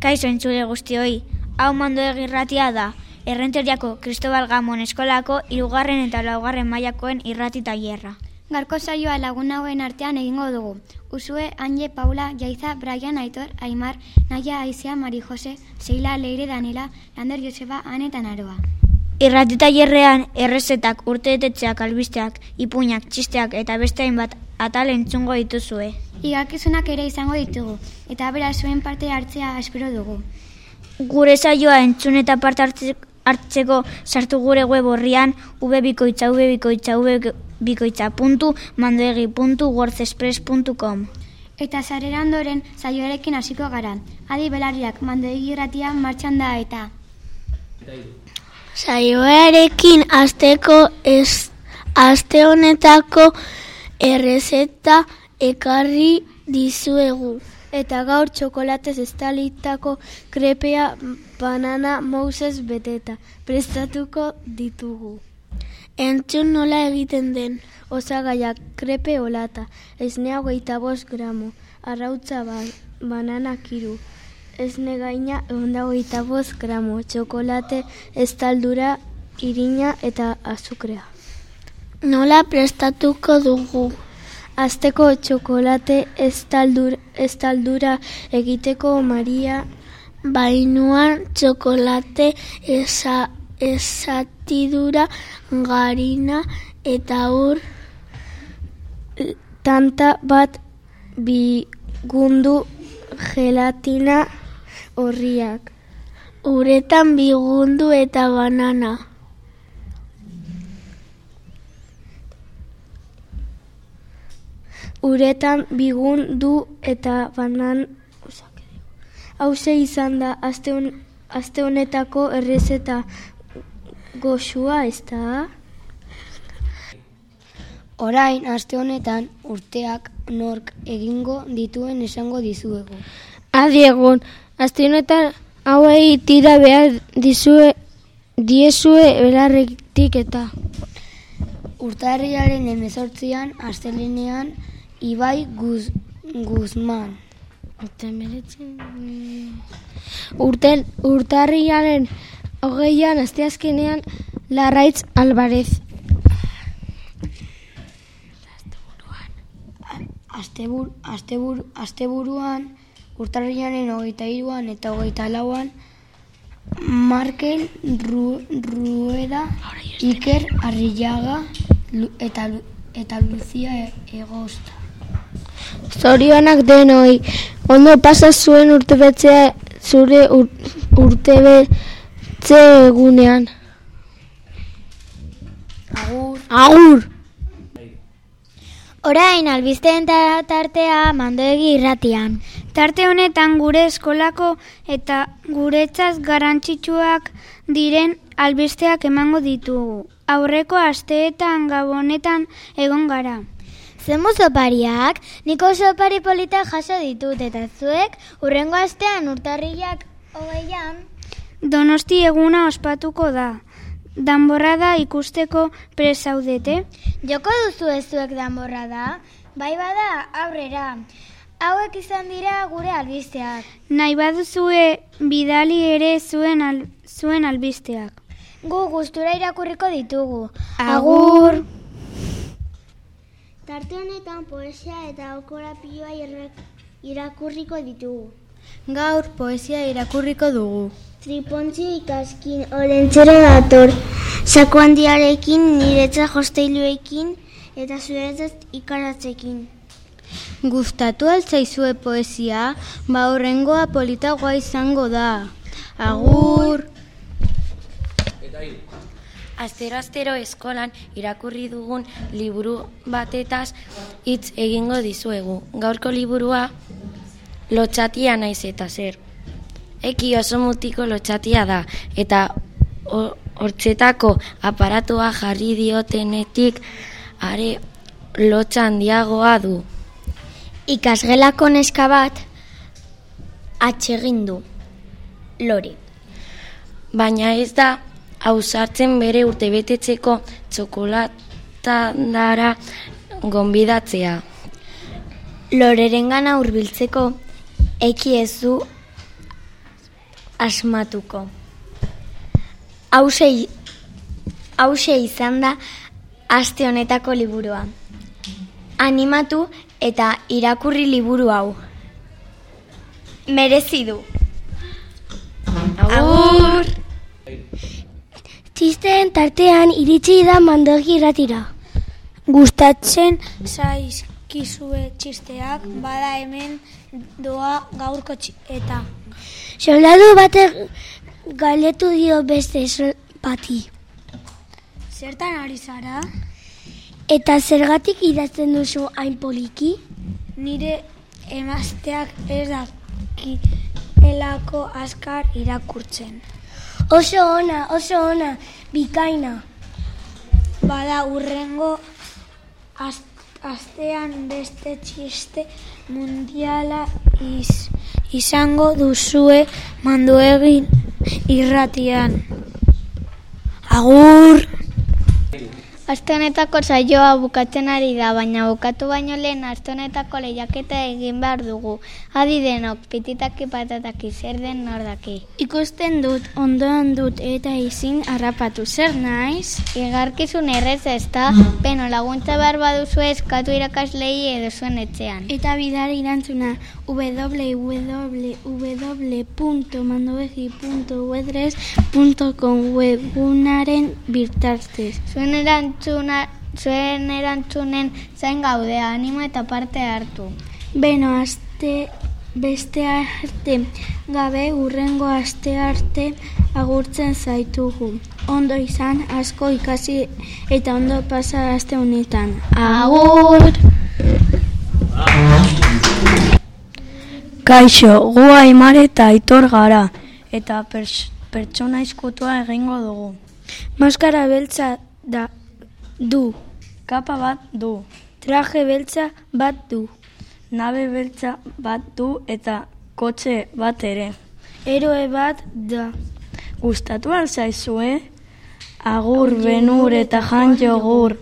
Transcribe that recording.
Kaixo entzule guztioi, hau mando egirratia da, errenteriako Cristobal Gamon eskolako irugarren eta laugarren mailakoen irrati tailerra. Garko saioa lagun hauen artean egingo dugu. Usue, Anje, Paula, Jaiza, Brian, Aitor, Aimar, Naia, Aizea, Mari Jose, Seila, Leire, Daniela, Lander, Joseba, Ane eta Naroa. Irrati tailerrean errezetak, urteetetxeak, albisteak, ipuinak, txisteak eta beste hainbat atal entzungo dituzue. Igakizunak ere izango ditugu, eta bera zuen parte hartzea espero dugu. Gure saioa entzun eta parte hartze- hartzeko sartu gure web horrian ubebikoitza ubebikoitza ubebikoitza puntu mandoegi puntu wordexpress.com Eta sarera ondoren saioarekin hasiko gara. Adi belariak mandoegi irratia martxan da eta. Saioarekin asteko ez aste honetako errezeta ekarri dizuegu. Eta gaur txokolatez estalitako krepea banana mousez beteta. Prestatuko ditugu. Entzun nola egiten den. Osagaiak krepe olata, esnea hogeita bost gramo, arrautza ba, banana kiru, esne gaina egonda hogeita bost gramo, txokolate estaldura irina eta azukrea. Nola prestatuko dugu. Azteko txokolate estaldur, estaldura egiteko Maria Bainuan txokolate esa, esatidura garina eta ur tanta bat bigundu gelatina horriak. uretan bigundu eta banana. Uretan bigundu eta banan Hauze izan da aste, hon, aste honetako errezeta goxua ez da? Orain, aste honetan, urteak nork egingo dituen esango dizuegu. Adi egun, aste honetan hauei tira behar dizue, diezue belarretik eta. Urtarriaren emezortzian, astelenean, Ibai Guz, Guzman. Urten, urtarriaren hogeian asteazkenean Larraitz Alvarez. Astebur, astebur, asteburuan, urtarriaren hogeita iruan eta hogeita lauan, Markel Ru, Rueda, Iker Arrillaga eta, eta Lucia E- Egosta. Zorionak denoi, ondo pasa zuen urtebetzea zure ur, urtebetze egunean. Agur! Agur! Orain albisteen ta- tartea mandoegi irratian. Tarte honetan gure eskolako eta guretzat garrantzitsuak diren albisteak emango ditugu. Aurreko asteetan gabonetan egon gara. Zemu zopariak, nik oso opari polita jaso ditut eta zuek urrengo astean urtarriak hogeian Donosti eguna ospatuko da. Danborrada ikusteko presaudete. Joko duzu ez zuek danborra da? Bai bada, aurrera. Hauek izan dira gure albisteak. Nahi baduzue bidali ere zuen, al, zuen albisteak. Gu gustura irakurriko ditugu. Agur! Tarte honetan poesia eta okorapioa irakurriko ditugu. Gaur poesia irakurriko dugu. Tripontzi ikaskin olentzero dator, sako handiarekin, niretza josteiluekin eta zuretzat ikaratzekin. Gustatu altzaizue poesia, ba horrengoa politagoa izango da. Agur! Astero-astero eskolan irakurri dugun liburu batetaz hitz egingo dizuegu. Gaurko liburua lotxatia naiz eta zer. Eki oso mutiko lotxatia da eta ho- hortzetako aparatua jarri diotenetik are lotxa handiagoa du. Ikasgelako neska bat atsegin du. Lori. Baina ez da ausartzen bere urtebetetzeko txokolatadara gonbidatzea. Lorerengana hurbiltzeko eki ez du asmatuko. Hause, hause izan da aste honetako liburua. Animatu eta irakurri liburu hau. Merezi du. Agur! Txisteen tartean iritsi da mandogi irratira. Gustatzen zaizkizue txisteak bada hemen doa gaurko eta Soldadu batek galetu dio beste bati. zertan ari zara? Eta zergatik idazten duzu hain poliki? Nire emazteak ez daki elako askar irakurtzen. Oso ona, oso ona, bikaina. Bada urrengo astean beste txiste mundiala iz, izango duzue manduegin irratian. Agur! Aste honetako saioa bukatzen ari da, baina bukatu baino lehen aste honetako lehiaketa egin behar dugu. Adi denok, pititaki patataki, zer den nordaki. Ikusten dut, ondoan dut eta ezin harrapatu zer naiz? Igarkizun errez ez da, beno laguntza behar baduzu eskatu irakaslei edo zuen etxean. Eta bidari irantzuna www.mandobegi.wordpress.com webgunaren birtartez. Zuen erantzuna, zuen erantzunen zain gaude, animo eta parte hartu. Beno, aste beste arte gabe urrengo aste arte agurtzen zaitugu. Ondo izan, asko ikasi eta ondo pasa aste honetan. Agur! Kaixo, gu Aimar eta Aitor gara eta pers pertsona izkutua egingo dugu. Maskara beltza da du. Kapa bat du, Traje beltza bat du. nabe beltza bat du eta kotxe bat ere. Eroe bat da. Gustatu alzaizue? Agur, benur eta jan jogur.